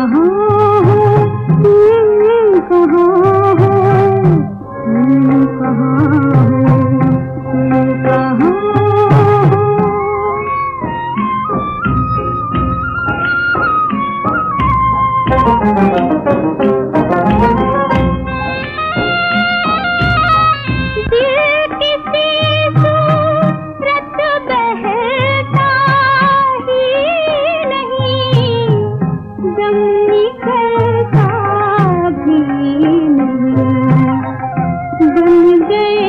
कहूँ गई